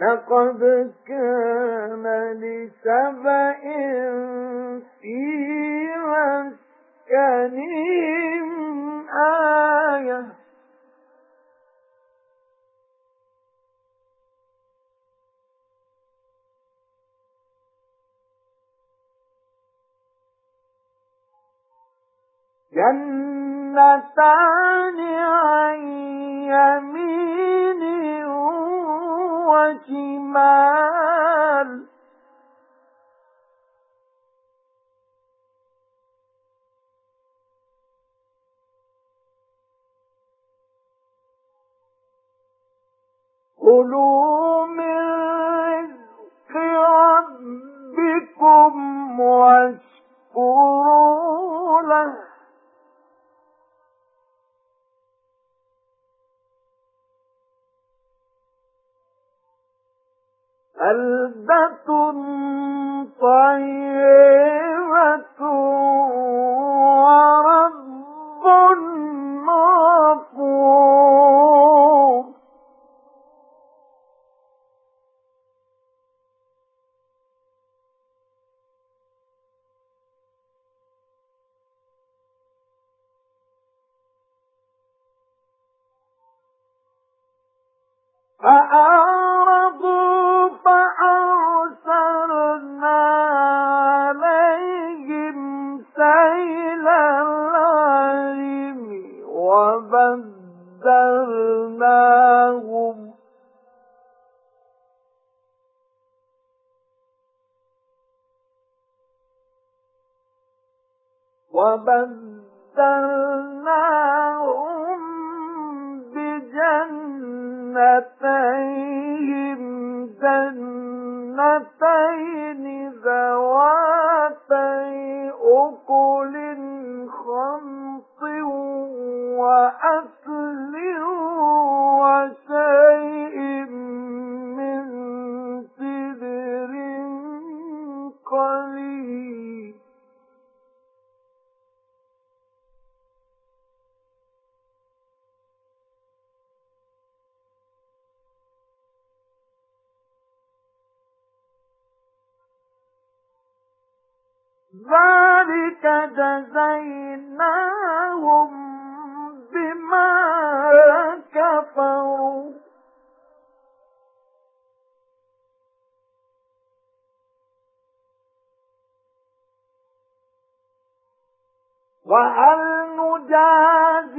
لَقَدْ كَانَ لِسَبَإٍ فِي مَسْكَنِهِمْ آيَةٌ. جَنَّتَانِ عَنْ يَمِينٍ وَشِمَالٍ كُلُوا مِن رِّزْقِ رَبِّكُمْ وَاشْكُرُوا لَهُ. بَلْدَةٌ طَيِّبَةٌ وَرَبٌّ غَفُورٌ وَبَدَّلْنَاهُمْ بِجَنَّتَيْهِمْ. جَنَّتَيْنِ ذَوَاتَيْ أُكُلٍ خَمْطٍ وَأَثْلٍ ذَلِكَ جَزَيْنَاهُم بِمَا كَفَرُوا. وَهَلْ نُجَازِي